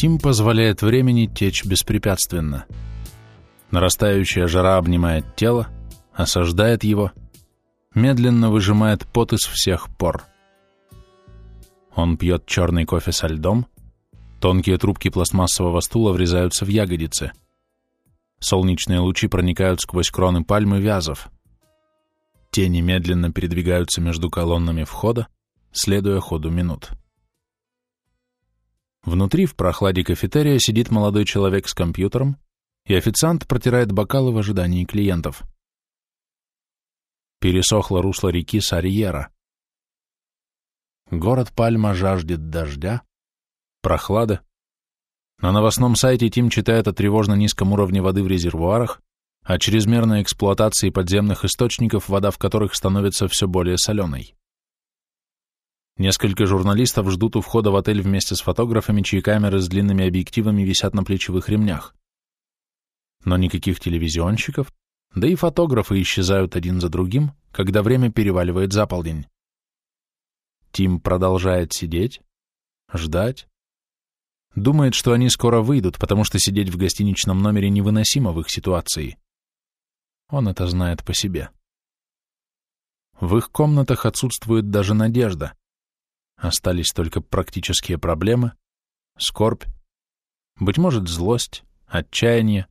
Тим позволяет времени течь беспрепятственно. Нарастающая жара обнимает тело, осаждает его, медленно выжимает пот из всех пор. Он пьет черный кофе со льдом, тонкие трубки пластмассового стула врезаются в ягодицы. Солнечные лучи проникают сквозь кроны пальмы вязов. Тени медленно передвигаются между колоннами входа, следуя ходу минут. Внутри, в прохладе кафетерия, сидит молодой человек с компьютером, и официант протирает бокалы в ожидании клиентов. Пересохло русло реки Сарьера. Город Пальма жаждет дождя, прохлады. На новостном сайте Тим читает о тревожно низком уровне воды в резервуарах, о чрезмерной эксплуатации подземных источников, вода в которых становится все более соленой. Несколько журналистов ждут у входа в отель вместе с фотографами, чьи камеры с длинными объективами висят на плечевых ремнях. Но никаких телевизионщиков, да и фотографы исчезают один за другим, когда время переваливает за полдень. Тим продолжает сидеть, ждать. Думает, что они скоро выйдут, потому что сидеть в гостиничном номере невыносимо в их ситуации. Он это знает по себе. В их комнатах отсутствует даже надежда. Остались только практические проблемы, скорбь, быть может, злость, отчаяние,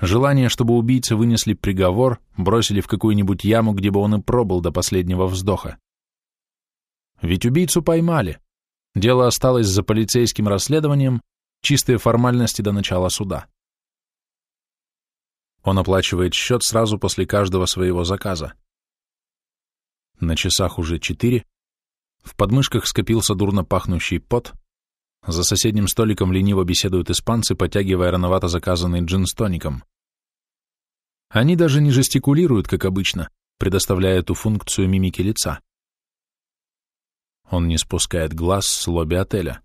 желание, чтобы убийцы вынесли приговор, бросили в какую-нибудь яму, где бы он и пробыл до последнего вздоха. Ведь убийцу поймали. Дело осталось за полицейским расследованием, чистые формальности до начала суда. Он оплачивает счет сразу после каждого своего заказа. На часах уже четыре, в подмышках скопился дурно пахнущий пот. За соседним столиком лениво беседуют испанцы, потягивая рановато заказанный джин с тоником. Они даже не жестикулируют, как обычно, предоставляя эту функцию мимики лица. Он не спускает глаз с лобби отеля.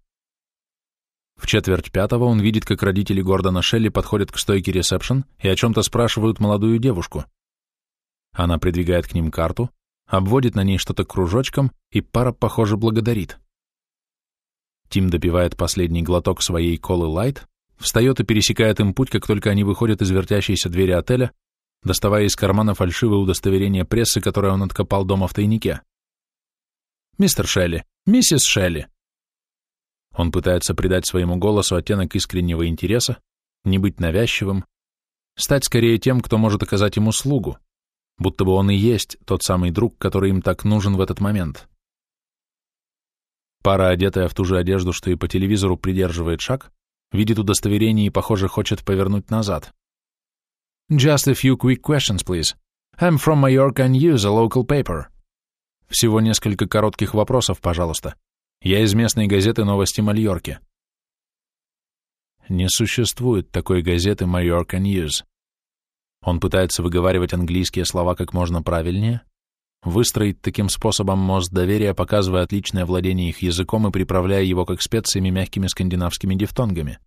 В четверть пятого он видит, как родители Гордона Шелли подходят к стойке ресепшн и о чем-то спрашивают молодую девушку. Она придвигает к ним карту, обводит на ней что-то кружочком, и пара, похоже, благодарит. Тим допивает последний глоток своей колы лайт, встает и пересекает им путь, как только они выходят из вертящейся двери отеля, доставая из кармана фальшивое удостоверение прессы, которое он откопал дома в тайнике. «Мистер Шелли! Миссис Шелли!» Он пытается придать своему голосу оттенок искреннего интереса, не быть навязчивым, стать скорее тем, кто может оказать ему услугу, будто бы он и есть тот самый друг, который им так нужен в этот момент. Пара, одетая в ту же одежду, что и по телевизору, придерживает шаг, видит удостоверение и, похоже, хочет повернуть назад. Just a few quick questions, please. I'm from Mallorca and use a local paper. Всего несколько коротких вопросов, пожалуйста. Я из местной газеты «Новости Мальорки». Не существует такой газеты Mallorca News. Он пытается выговаривать английские слова как можно правильнее, выстроить таким способом мост доверия, показывая отличное владение их языком и приправляя его как специями мягкими скандинавскими дифтонгами.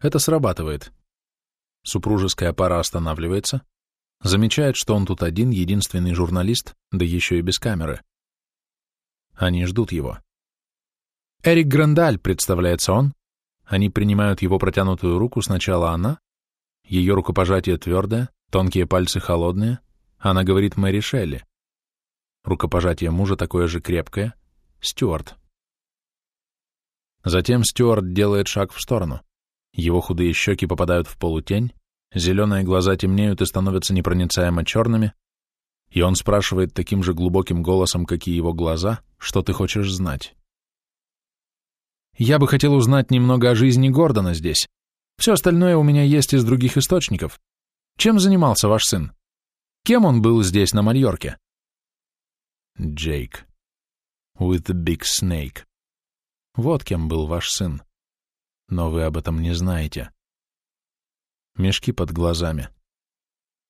Это срабатывает. Супружеская пара останавливается, замечает, что он тут один, единственный журналист, да еще и без камеры. Они ждут его. Эрик Грандаль, представляется он. Они принимают его протянутую руку, сначала она, ее рукопожатие твердое, тонкие пальцы холодные. Она говорит Мэри Шелли. Рукопожатие мужа такое же крепкое. Стюарт. Затем Стюарт делает шаг в сторону. Его худые щеки попадают в полутень, зеленые глаза темнеют и становятся непроницаемо черными, и он спрашивает таким же глубоким голосом, как и его глаза, что ты хочешь знать. «Я бы хотел узнать немного о жизни Гордона здесь. Все остальное у меня есть из других источников. Чем занимался ваш сын? Кем он был здесь, на Мальорке? Джейк. With the big snake. Вот кем был ваш сын. Но вы об этом не знаете. Мешки под глазами.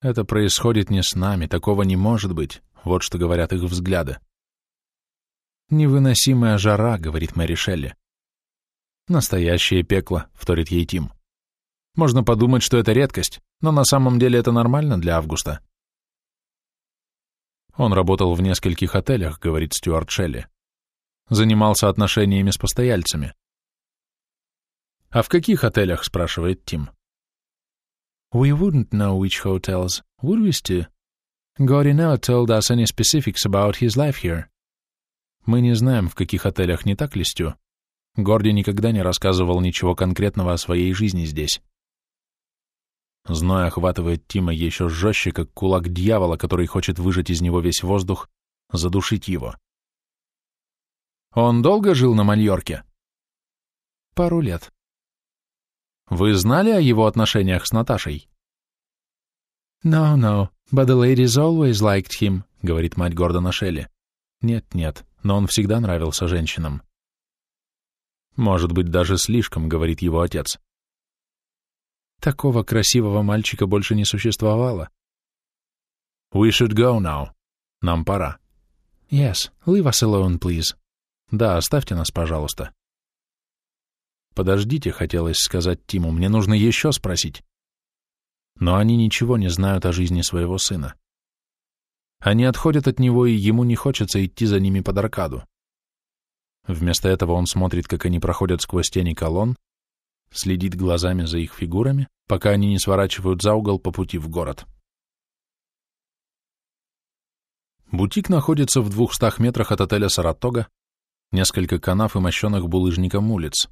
Это происходит не с нами, такого не может быть. Вот что говорят их взгляды. «Невыносимая жара», — говорит Мэри Шелли. «Настоящее пекло», — вторит ей Тим. Можно подумать, что это редкость, но на самом деле это нормально для Августа. Он работал в нескольких отелях, говорит Стюарт Шелли. Занимался отношениями с постояльцами, «А в каких отелях?» — спрашивает Тим. We wouldn't know which hotels, would we, Stu? Gordy never told us any specifics about his life here. Мы не знаем, в каких отелях, не так ли, Стю? Горди никогда не рассказывал ничего конкретного о своей жизни здесь. Зной охватывает Тима еще жестче, как кулак дьявола, который хочет выжать из него весь воздух, задушить его. Он долго жил на Мальорке? Пару лет. Вы знали о его отношениях с Наташей? No, no, but the ladies always liked him, говорит мать Гордона Шелли. Нет, нет, но он всегда нравился женщинам. Может быть, даже слишком, говорит его отец. Такого красивого мальчика больше не существовало. We should go now. Нам пора. Yes, leave us alone, please. Да, оставьте нас, пожалуйста. Подождите, хотелось сказать Тиму, мне нужно еще спросить. Но они ничего не знают о жизни своего сына. Они отходят от него, и ему не хочется идти за ними под аркаду. Вместо этого он смотрит, как они проходят сквозь тени колонн, следит глазами за их фигурами, пока они не сворачивают за угол по пути в город. Бутик находится в двухстах метрах от отеля «Саратога», несколько канав и мощенных булыжником улиц.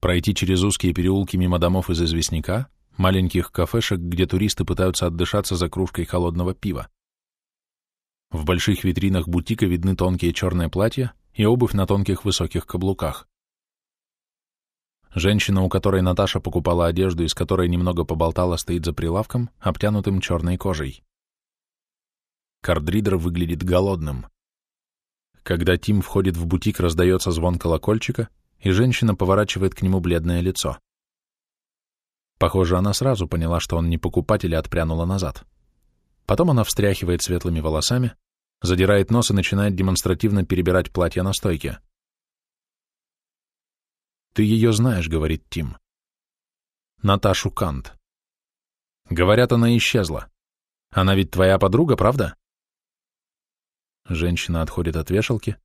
Пройти через узкие переулки мимо домов из известняка, маленьких кафешек, где туристы пытаются отдышаться за кружкой холодного пива. В больших витринах бутика видны тонкие черные платья и обувь на тонких высоких каблуках. Женщина, у которой Наташа покупала одежду и с которой немного поболтала, стоит за прилавком, обтянутым черной кожей. Кардридер выглядит голодным. Когда Тим входит в бутик, раздается звон колокольчика, и женщина поворачивает к нему бледное лицо. Похоже, она сразу поняла, что он не покупатель, и отпрянула назад. Потом она встряхивает светлыми волосами, задирает нос и начинает демонстративно перебирать платье на стойке. «Ты ее знаешь», — говорит Тим. «Наташу Кант». «Говорят, она исчезла. Она ведь твоя подруга, правда?» Женщина отходит от вешалки.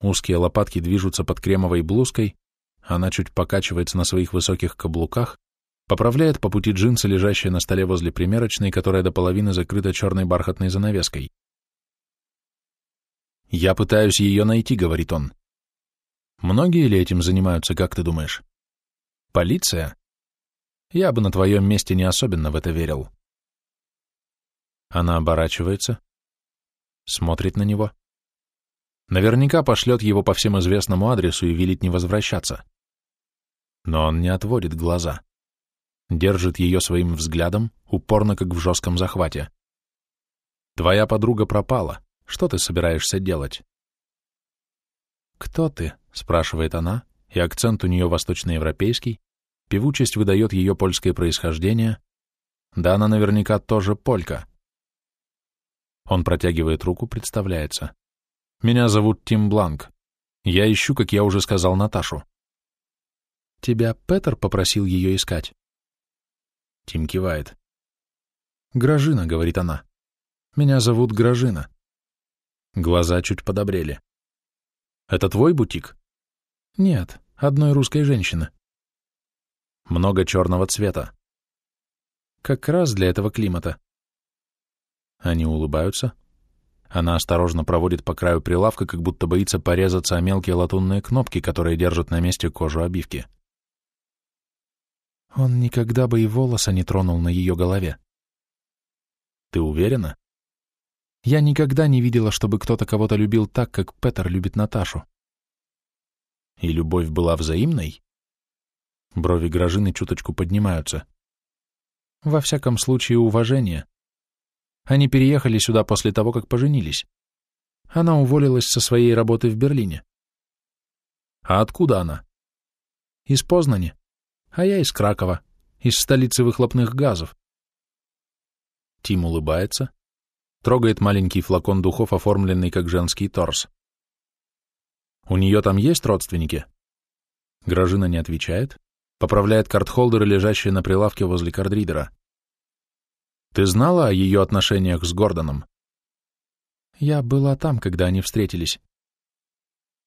Узкие лопатки движутся под кремовой блузкой, она чуть покачивается на своих высоких каблуках, поправляет по пути джинсы, лежащие на столе возле примерочной, которая до половины закрыта черной бархатной занавеской. «Я пытаюсь ее найти», — говорит он. Многие ли этим занимаются, как ты думаешь? Полиция? Я бы на твоем месте не особенно в это верил. Она оборачивается, смотрит на него. Наверняка пошлет его по всем известному адресу и велит не возвращаться. Но он не отводит глаза. Держит ее своим взглядом, упорно, как в жестком захвате. Твоя подруга пропала. Что ты собираешься делать? Кто ты? — спрашивает она, и акцент у нее восточноевропейский, певучесть выдает ее польское происхождение, да она наверняка тоже полька. Он протягивает руку, представляется. «Меня зовут Тим Бланк. Я ищу, как я уже сказал, Наташу». «Тебя Петер попросил ее искать?» Тим кивает. «Гражина», — говорит она. «Меня зовут Гражина». Глаза чуть подобрели. «Это твой бутик?» Нет, одной русской женщины. Много черного цвета. Как раз для этого климата. Они улыбаются. Она осторожно проводит по краю прилавка, как будто боится порезаться о мелкие латунные кнопки, которые держат на месте кожу обивки. Он никогда бы и волоса не тронул на ее голове. Ты уверена? Я никогда не видела, чтобы кто-то кого-то любил так, как Петер любит Наташу. И любовь была взаимной? Брови Грожины чуточку поднимаются. Во всяком случае, уважение. Они переехали сюда после того, как поженились. Она уволилась со своей работы в Берлине. А откуда она? Из Познани. А я из Кракова, из столицы выхлопных газов. Тим улыбается, трогает маленький флакон духов, оформленный как женский торс. У нее там есть родственники? Гражина не отвечает, поправляет картхолдеры, лежащие на прилавке возле кардридера. Ты знала о ее отношениях с Гордоном? Я была там, когда они встретились.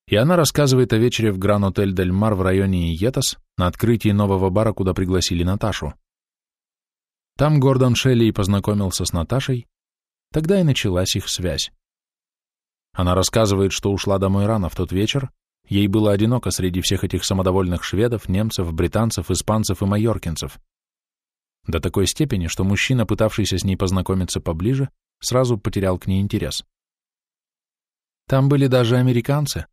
и она рассказывает о вечере в Гран-Отель Дель Мар в районе Иетас на открытии нового бара, куда пригласили Наташу. Там Гордон Шелли познакомился с Наташей, тогда и началась их связь. Она рассказывает, что ушла домой рано в тот вечер, ей было одиноко среди всех этих самодовольных шведов, немцев, британцев, испанцев и майоркинцев. До такой степени, что мужчина, пытавшийся с ней познакомиться поближе, сразу потерял к ней интерес. Там были даже американцы.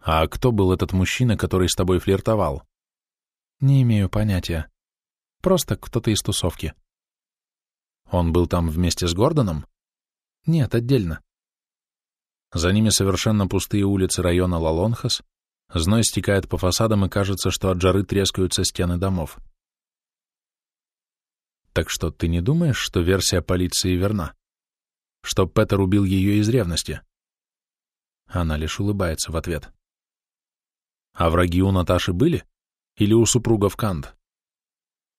А кто был этот мужчина, который с тобой флиртовал? Не имею понятия. Просто кто-то из тусовки. Он был там вместе с Гордоном? Нет, отдельно. За ними совершенно пустые улицы района Лалонхас, зной стекает по фасадам и кажется, что от жары трескаются стены домов. Так что ты не думаешь, что версия полиции верна? Что Петер убил ее из ревности? Она лишь улыбается в ответ. А враги у Наташи были? Или у супругов Кант?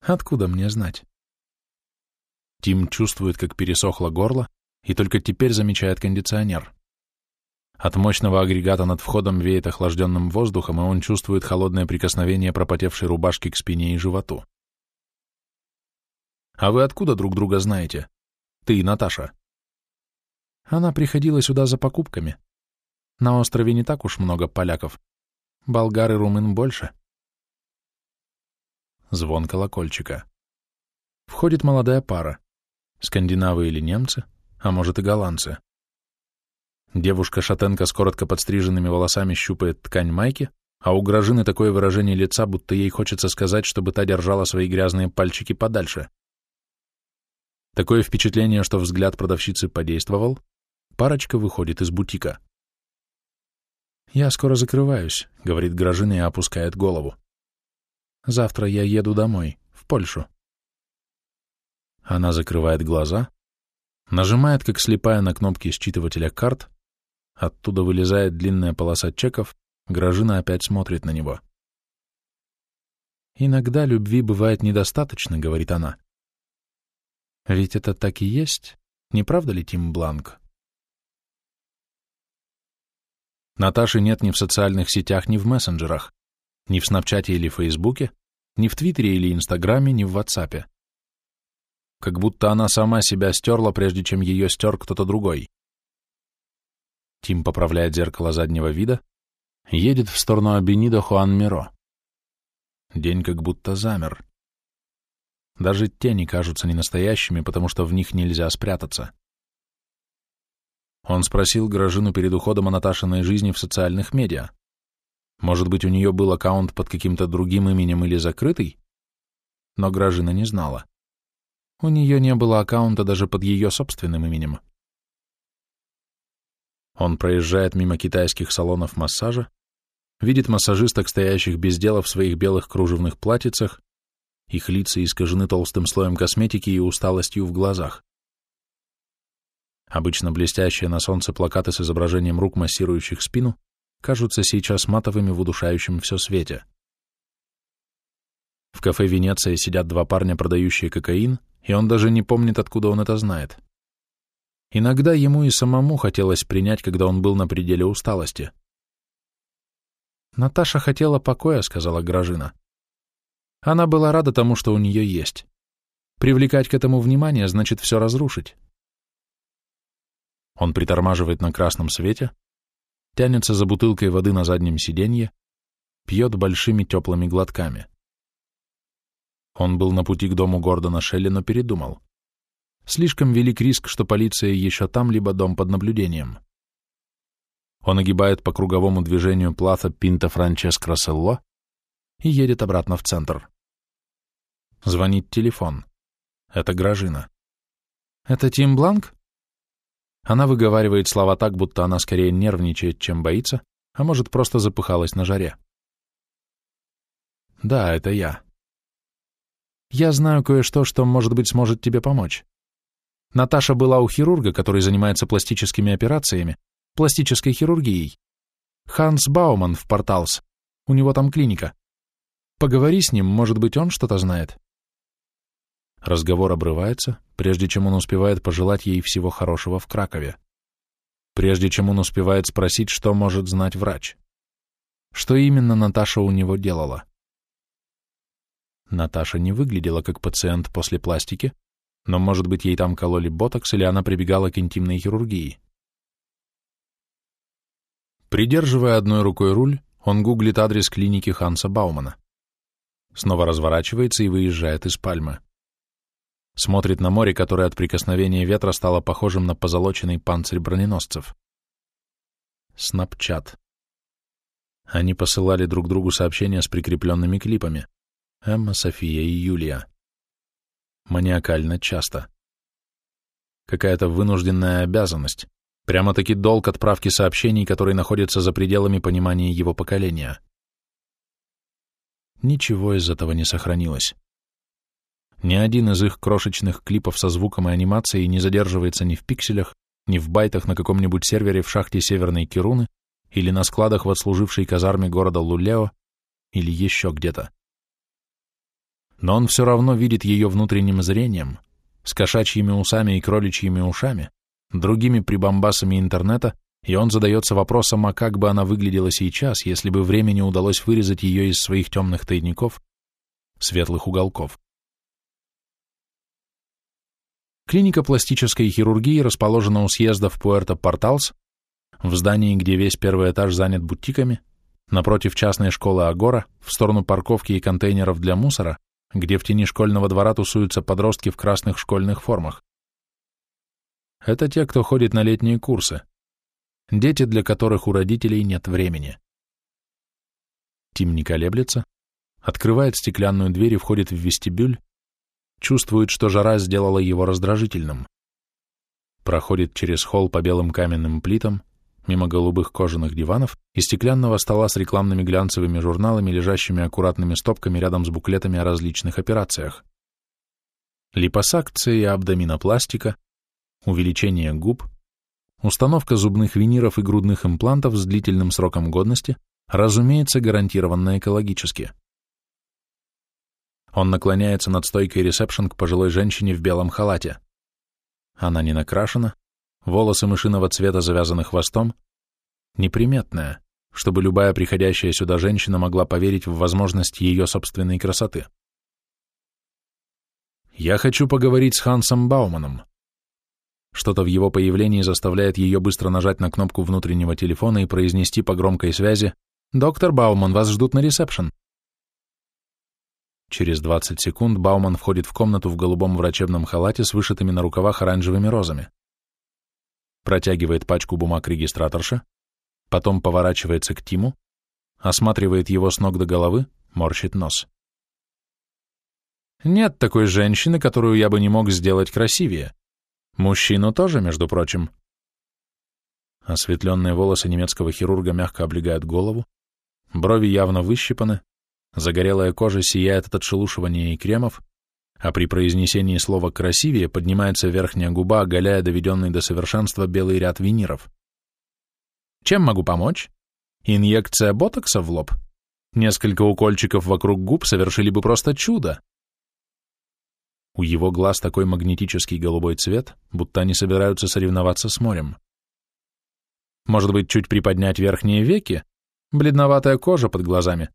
Откуда мне знать? Тим чувствует, как пересохло горло, и только теперь замечает кондиционер. От мощного агрегата над входом веет охлажденным воздухом, и он чувствует холодное прикосновение пропотевшей рубашки к спине и животу. «А вы откуда друг друга знаете? Ты и Наташа?» Она приходила сюда за покупками. На острове не так уж много поляков. Болгар и румын больше. Звон колокольчика. Входит молодая пара. Скандинавы или немцы, а может и голландцы. Девушка-шатенка с коротко подстриженными волосами щупает ткань майки, а у Грожины такое выражение лица, будто ей хочется сказать, чтобы та держала свои грязные пальчики подальше. Такое впечатление, что взгляд продавщицы подействовал, парочка выходит из бутика. «Я скоро закрываюсь», — говорит Грожина и опускает голову. Завтра я еду домой, в Польшу. Она закрывает глаза, нажимает, как слепая, на кнопки считывателя карт, оттуда вылезает длинная полоса чеков, Грожина опять смотрит на него. «Иногда любви бывает недостаточно», — говорит она. «Ведь это так и есть, не правда ли, Тим Бланк?» Наташи нет ни в социальных сетях, ни в мессенджерах. Ни в Снапчате или Фейсбуке, ни в Твиттере или Инстаграме, ни в Ватсапе. Как будто она сама себя стерла, прежде чем ее стер кто-то другой. Тим поправляет зеркало заднего вида, едет в сторону Абенидо Хуан-Миро. День как будто замер. Даже тени кажутся ненастоящими, потому что в них нельзя спрятаться. Он спросил Грожину перед уходом о Наташиной жизни в социальных медиа. Может быть, у нее был аккаунт под каким-то другим именем или закрытый? Но Гражина не знала. У нее не было аккаунта даже под ее собственным именем. Он проезжает мимо китайских салонов массажа, видит массажисток, стоящих без дела в своих белых кружевных платьицах, их лица искажены толстым слоем косметики и усталостью в глазах. Обычно блестящие на солнце плакаты с изображением рук, массирующих спину, кажутся сейчас матовыми в удушающем все свете. В кафе Венеция сидят два парня, продающие кокаин, и он даже не помнит, откуда он это знает. Иногда ему и самому хотелось принять, когда он был на пределе усталости. «Наташа хотела покоя», — сказала Гражина. Она была рада тому, что у нее есть. Привлекать к этому внимание значит все разрушить. Он притормаживает на красном свете, тянется за бутылкой воды на заднем сиденье, пьет большими теплыми глотками. Он был на пути к дому Гордона Шелли, но передумал. Слишком велик риск, что полиция еще там, либо дом под наблюдением. Он огибает по круговому движению Плата Пинта Франческо Расселло и едет обратно в центр. Звонит телефон. Это Гражина. «Это Тим Бланк?» Она выговаривает слова так, будто она скорее нервничает, чем боится, а может, просто запыхалась на жаре. «Да, это я. Я знаю кое-что, что, может быть, сможет тебе помочь. Наташа была у хирурга, который занимается пластическими операциями, пластической хирургией. Ханс Бауман в Порталс. У него там клиника. Поговори с ним, может быть, он что-то знает». Разговор обрывается, прежде чем он успевает пожелать ей всего хорошего в Кракове. прежде чем он успевает спросить, что может знать врач. Что именно Наташа у него делала? Наташа не выглядела как пациент после пластики, но, может быть, ей там кололи ботокс или она прибегала к интимной хирургии. Придерживая одной рукой руль, он гуглит адрес клиники Ханса Баумана. Снова разворачивается и выезжает из Пальмы. Смотрит на море, которое от прикосновения ветра стало похожим на позолоченный панцирь броненосцев. Снапчат. Они посылали друг другу сообщения с прикрепленными клипами. Эмма, София и Юлия. Маниакально часто. Какая-то вынужденная обязанность. Прямо-таки долг отправки сообщений, которые находятся за пределами понимания его поколения. Ничего из этого не сохранилось. Ни один из их крошечных клипов со звуком и анимацией не задерживается ни в пикселях, ни в байтах на каком-нибудь сервере в шахте Северной Кируны или на складах в отслужившей казарме города Лулео или еще где-то. Но он все равно видит ее внутренним зрением, с кошачьими усами и кроличьими ушами, другими прибамбасами интернета, и он задается вопросом, а как бы она выглядела сейчас, если бы времени удалось вырезать ее из своих темных тайников, светлых уголков. Клиника пластической хирургии расположена у съезда в Пуэрто-Порталс, в здании, где весь первый этаж занят бутиками, напротив частной школы Агора, в сторону парковки и контейнеров для мусора, где в тени школьного двора тусуются подростки в красных школьных формах. Это те, кто ходит на летние курсы. Дети, для которых у родителей нет времени. Тим не колеблется, открывает стеклянную дверь и входит в вестибюль, чувствует, что жара сделала его раздражительным. Проходит через холл по белым каменным плитам, мимо голубых кожаных диванов и стеклянного стола с рекламными глянцевыми журналами, лежащими аккуратными стопками рядом с буклетами о различных операциях. Липосакция и абдоминопластика, увеличение губ, установка зубных виниров и грудных имплантов с длительным сроком годности, разумеется, гарантированно экологически. Он наклоняется над стойкой ресепшн к пожилой женщине в белом халате. Она не накрашена, волосы мышиного цвета завязаны хвостом, неприметная, чтобы любая приходящая сюда женщина могла поверить в возможность ее собственной красоты. «Я хочу поговорить с Хансом Бауманом». Что-то в его появлении заставляет ее быстро нажать на кнопку внутреннего телефона и произнести по громкой связи «Доктор Бауман, вас ждут на ресепшн». Через 20 секунд Бауман входит в комнату в голубом врачебном халате с вышитыми на рукавах оранжевыми розами. Протягивает пачку бумаг регистраторша, потом поворачивается к Тиму, осматривает его с ног до головы, морщит нос. Нет такой женщины, которую я бы не мог сделать красивее. Мужчину тоже, между прочим. Осветленные волосы немецкого хирурга мягко облегают голову, брови явно выщипаны, Загорелая кожа сияет от отшелушивания и кремов, а при произнесении слова «красивее» поднимается верхняя губа, оголяя доведенный до совершенства белый ряд виниров. Чем могу помочь? Инъекция ботокса в лоб? Несколько укольчиков вокруг губ совершили бы просто чудо. У его глаз такой магнетический голубой цвет, будто они собираются соревноваться с морем. Может быть, чуть приподнять верхние веки? Бледноватая кожа под глазами,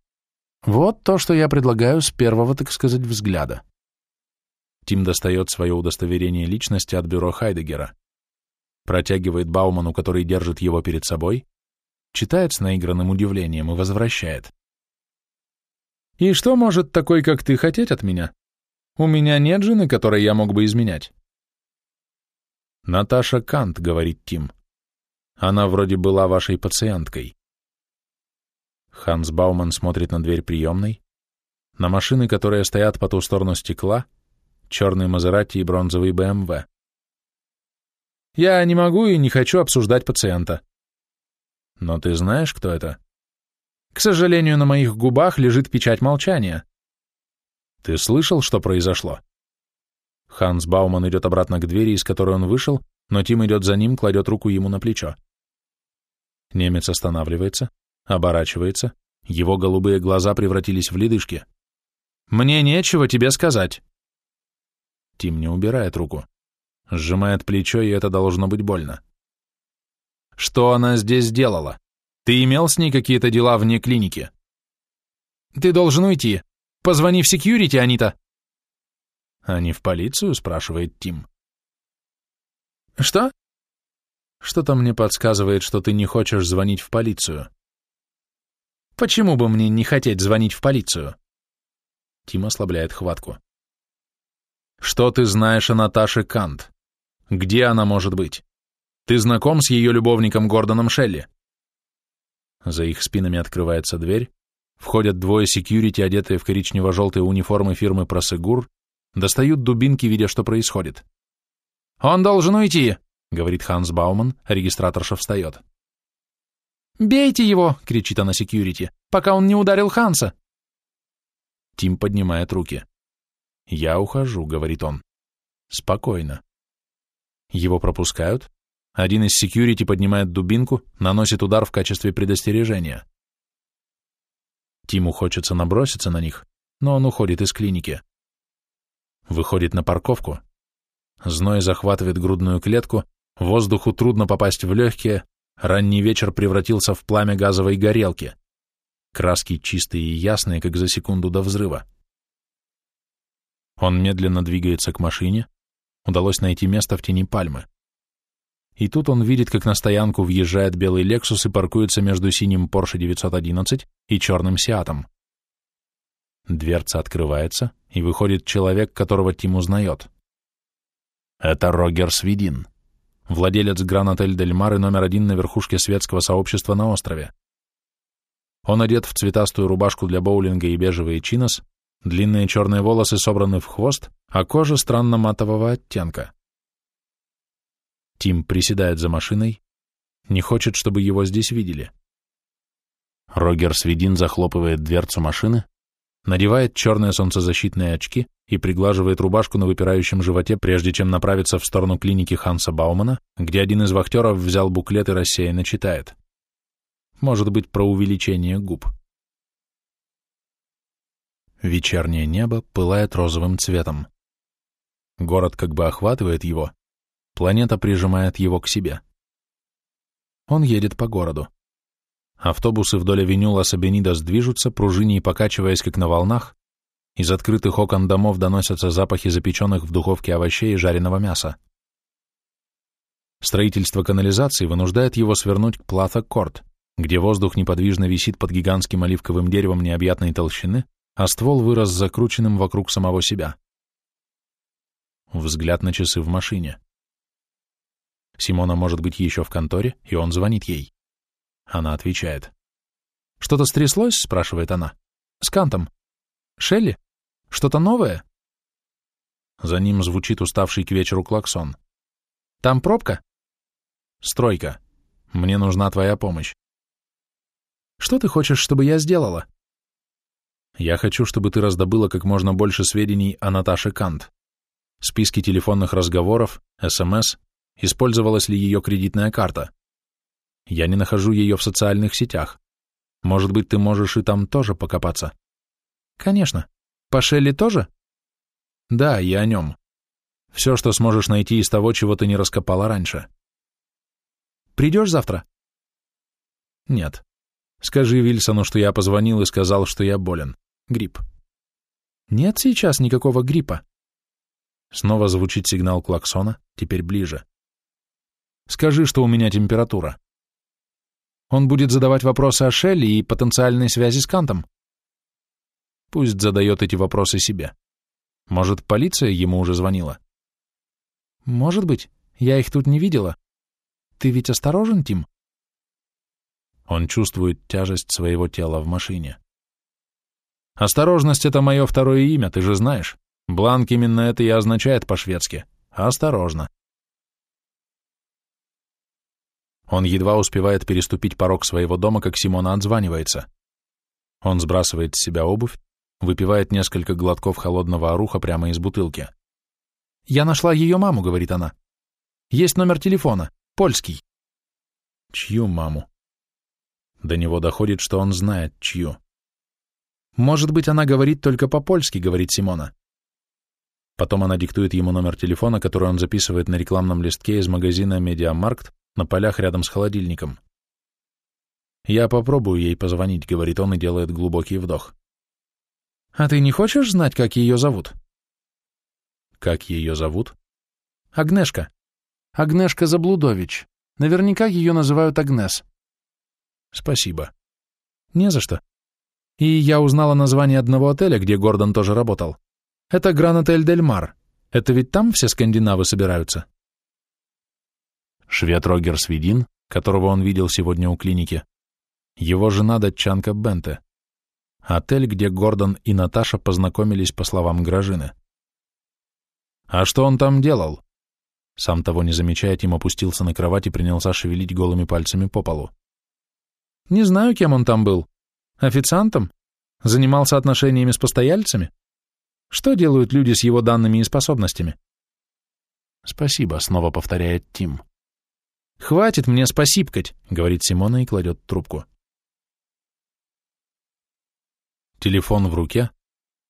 вот то, что я предлагаю с первого, так сказать, взгляда. Тим достает свое удостоверение личности от бюро Хайдегера, протягивает Бауману, который держит его перед собой, читает с наигранным удивлением и возвращает. «И что может такой, как ты, хотеть от меня? У меня нет жены, которой я мог бы изменять». «Наташа Кант», — говорит Тим. «Она вроде была вашей пациенткой». Ханс Бауман смотрит на дверь приемной, на машины, которые стоят по ту сторону стекла, черный Мазерати и бронзовый БМВ. Я не могу и не хочу обсуждать пациента. Но ты знаешь, кто это? К сожалению, на моих губах лежит печать молчания. Ты слышал, что произошло? Ханс Бауман идет обратно к двери, из которой он вышел, но Тим идет за ним, кладет руку ему на плечо. Немец останавливается, Оборачивается. Его голубые глаза превратились в ледышки. «Мне нечего тебе сказать!» Тим не убирает руку. Сжимает плечо, и это должно быть больно. Что она здесь делала? Ты имел с ней какие-то дела вне клиники? Ты должен уйти. Позвони в секьюрити, Анита. А не в полицию, спрашивает Тим. Что? Что-то мне подсказывает, что ты не хочешь звонить в полицию. Почему бы мне не хотеть звонить в полицию? Тим ослабляет хватку. Что ты знаешь о Наташе Кант? Где она может быть? Ты знаком с ее любовником Гордоном Шелли? За их спинами открывается дверь, входят двое секьюрити, одетые в коричнево-желтые униформы фирмы Просегур, достают дубинки, видя, что происходит. «Он должен уйти!» — говорит Ханс Бауман, регистраторша встает. «Бейте его!» — кричит она секьюрити, пока он не ударил Ханса. Тим поднимает руки. «Я ухожу», — говорит он. «Спокойно». Его пропускают. Один из секьюрити поднимает дубинку, наносит удар в качестве предостережения. Тиму хочется наброситься на них, но он уходит из клиники. Выходит на парковку. Зной захватывает грудную клетку, воздуху трудно попасть в легкие, ранний вечер превратился в пламя газовой горелки. Краски чистые и ясные, как за секунду до взрыва. Он медленно двигается к машине, удалось найти место в тени пальмы. И тут он видит, как на стоянку въезжает белый Лексус и паркуется между синим Porsche 911 и черным Сиатом. Дверца открывается, и выходит человек, которого Тим узнает. Это Рогер Свидин, владелец Гран-отель Дель и номер один на верхушке светского сообщества на острове. Он одет в цветастую рубашку для боулинга и бежевые чинос, длинные черные волосы собраны в хвост, а кожа странно-матового оттенка. Тим приседает за машиной, не хочет, чтобы его здесь видели. Рогер Свидин захлопывает дверцу машины, надевает черные солнцезащитные очки и приглаживает рубашку на выпирающем животе, прежде чем направиться в сторону клиники Ханса Баумана, где один из вахтеров взял буклет и рассеянно читает. Может быть, про увеличение губ. Вечернее небо пылает розовым цветом. Город как бы охватывает его, планета прижимает его к себе. Он едет по городу. Автобусы вдоль авеню Лас-Абенидас движутся, пружине и покачиваясь, как на волнах. Из открытых окон домов доносятся запахи запеченных в духовке овощей и жареного мяса. Строительство канализации вынуждает его свернуть к Плата-Корт, где воздух неподвижно висит под гигантским оливковым деревом необъятной толщины, а ствол вырос закрученным вокруг самого себя. Взгляд на часы в машине. Симона может быть еще в конторе, и он звонит ей. Она отвечает. «Что-то стряслось?» — спрашивает она. «С Кантом. Шелли? Что-то новое?» За ним звучит уставший к вечеру клаксон. «Там пробка?» «Стройка. Мне нужна твоя помощь». «Что ты хочешь, чтобы я сделала?» Я хочу, чтобы ты раздобыла как можно больше сведений о Наташе Кант. Списки телефонных разговоров, СМС, использовалась ли ее кредитная карта. Я не нахожу ее в социальных сетях. Может быть, ты можешь и там тоже покопаться? Конечно. По Шелли тоже? Да, и о нем. Все, что сможешь найти из того, чего ты не раскопала раньше. Придешь завтра? Нет. Скажи Вильсону, что я позвонил и сказал, что я болен. Грипп. Нет сейчас никакого гриппа. Снова звучит сигнал клаксона, теперь ближе. Скажи, что у меня температура. Он будет задавать вопросы о Шелли и потенциальной связи с Кантом. Пусть задает эти вопросы себе. Может, полиция ему уже звонила? Может быть. Я их тут не видела. Ты ведь осторожен, Тим? Он чувствует тяжесть своего тела в машине. Осторожность — это мое второе имя, ты же знаешь. Бланк именно это и означает по-шведски. Осторожно. Он едва успевает переступить порог своего дома, как Симона отзванивается. Он сбрасывает с себя обувь, выпивает несколько глотков холодного оруха прямо из бутылки. «Я нашла ее маму», — говорит она. «Есть номер телефона. Польский». Чью маму? До него доходит, что он знает, чью. «Может быть, она говорит только по-польски», — говорит Симона. Потом она диктует ему номер телефона, который он записывает на рекламном листке из магазина «Медиамаркт», на полях рядом с холодильником. «Я попробую ей позвонить», — говорит он и делает глубокий вдох. «А ты не хочешь знать, как ее зовут?» «Как ее зовут?» «Агнешка. Агнешка Заблудович. Наверняка ее называют Агнес». «Спасибо». «Не за что. И я узнала название одного отеля, где Гордон тоже работал. Это Гран-отель Дель Мар. Это ведь там все скандинавы собираются?» Швед Рогер Свидин, которого он видел сегодня у клиники, его жена датчанка Бенте. Отель, где Гордон и Наташа познакомились по словам Гражины. А что он там делал? Сам того не замечая, Тим опустился на кровать и принялся шевелить голыми пальцами по полу. Не знаю, кем он там был. Официантом? Занимался отношениями с постояльцами? Что делают люди с его данными и способностями? Спасибо, снова повторяет Тим. Хватит мне спасибкать, говорит Симона и кладет трубку. Телефон в руке,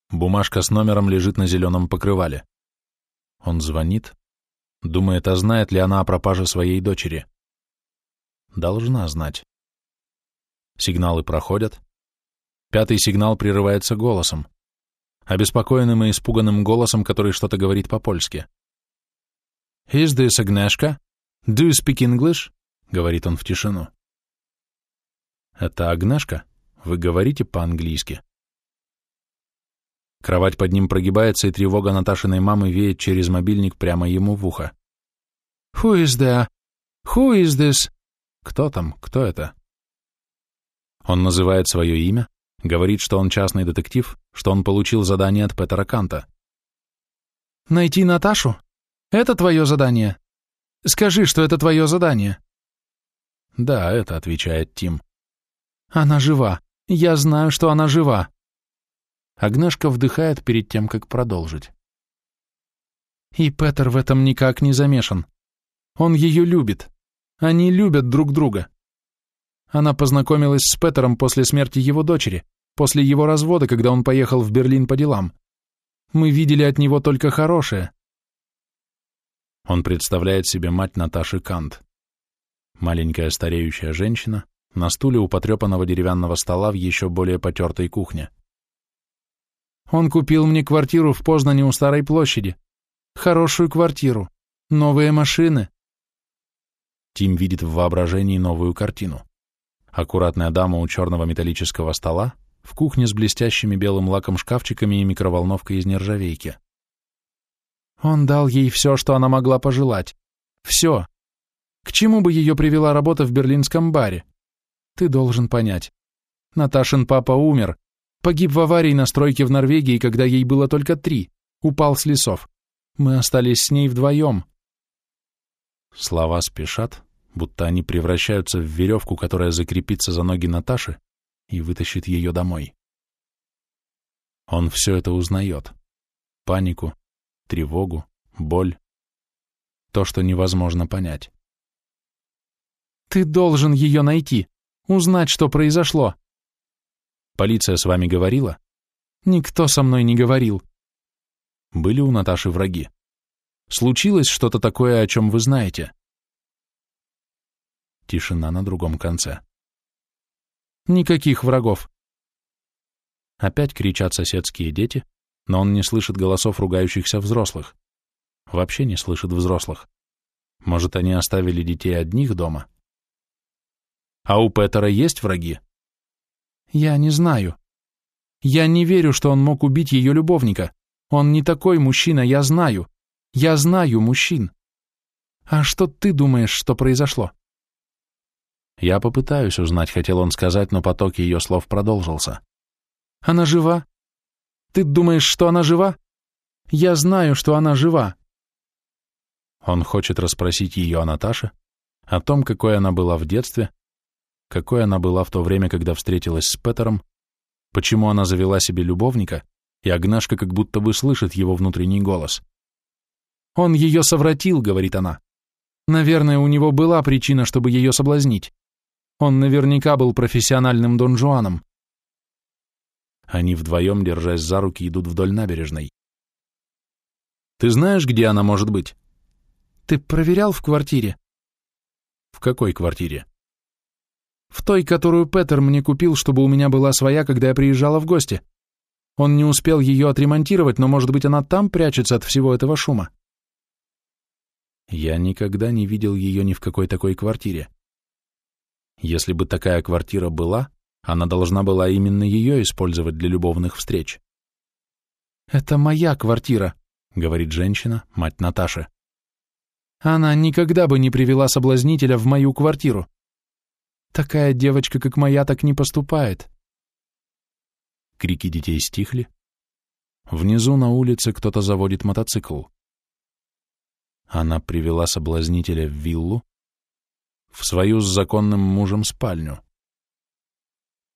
бумажка с номером лежит на зеленом покрывале. Он звонит, думает, а знает ли она о пропаже своей дочери. Должна знать. Сигналы проходят. Пятый сигнал прерывается голосом. Обеспокоенным и испуганным голосом, который что-то говорит по-польски. «Is this Agnieszka? Do you speak English?» — говорит он в тишину. «Это Агнешка? Вы говорите по-английски?» Кровать под ним прогибается, и тревога Наташиной мамы веет через мобильник прямо ему в ухо. «Who is there? Who is this?» «Кто там? Кто это?» Он называет свое имя, говорит, что он частный детектив, что он получил задание от Петера Канта. «Найти Наташу? Это твое задание? Скажи, что это твое задание». «Да, это», — отвечает Тим. «Она жива. Я знаю, что она жива. Агнешка вдыхает перед тем, как продолжить. И Петер в этом никак не замешан. Он ее любит. Они любят друг друга. Она познакомилась с Петером после смерти его дочери, после его развода, когда он поехал в Берлин по делам. Мы видели от него только хорошее. Он представляет себе мать Наташи Кант. Маленькая стареющая женщина на стуле у потрепанного деревянного стола в еще более потертой кухне. Он купил мне квартиру в Познане у Старой площади. Хорошую квартиру. Новые машины. Тим видит в воображении новую картину. Аккуратная дама у черного металлического стола, в кухне с блестящими белым лаком шкафчиками и микроволновкой из нержавейки. Он дал ей все, что она могла пожелать. Все. К чему бы ее привела работа в берлинском баре? Ты должен понять. Наташин папа умер, Погиб в аварии на стройке в Норвегии, когда ей было только три. Упал с лесов. Мы остались с ней вдвоем. Слова спешат, будто они превращаются в веревку, которая закрепится за ноги Наташи и вытащит ее домой. Он все это узнает. Панику, тревогу, боль. То, что невозможно понять. «Ты должен ее найти, узнать, что произошло», Полиция с вами говорила? Никто со мной не говорил. Были у Наташи враги? Случилось что-то такое, о чем вы знаете? Тишина на другом конце. Никаких врагов. Опять кричат соседские дети, но он не слышит голосов ругающихся взрослых. Вообще не слышит взрослых. Может, они оставили детей одних дома? А у Петера есть враги? Я не знаю. Я не верю, что он мог убить ее любовника. Он не такой мужчина, я знаю. Я знаю мужчин. А что ты думаешь, что произошло? Я попытаюсь узнать, хотел он сказать, но поток ее слов продолжился. Она жива? Ты думаешь, что она жива? Я знаю, что она жива. Он хочет расспросить ее о Наташе, о том, какой она была в детстве, какой она была в то время, когда встретилась с Петером, почему она завела себе любовника, и Агнашка как будто бы слышит его внутренний голос. «Он ее совратил», — говорит она. «Наверное, у него была причина, чтобы ее соблазнить. Он наверняка был профессиональным Дон Жуаном». Они вдвоем, держась за руки, идут вдоль набережной. «Ты знаешь, где она может быть?» «Ты проверял в квартире?» В какой квартире? В той, которую Петер мне купил, чтобы у меня была своя, когда я приезжала в гости. Он не успел ее отремонтировать, но, может быть, она там прячется от всего этого шума. Я никогда не видел ее ни в какой такой квартире. Если бы такая квартира была, она должна была именно ее использовать для любовных встреч. «Это моя квартира», — говорит женщина, мать Наташи. «Она никогда бы не привела соблазнителя в мою квартиру. Такая девочка, как моя, так не поступает». Крики детей стихли. Внизу на улице кто-то заводит мотоцикл. Она привела соблазнителя в виллу, в свою с законным мужем спальню.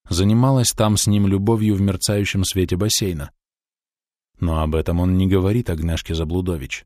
Занималась там с ним любовью в мерцающем свете бассейна. Но об этом он не говорит Агнешке Заблудович.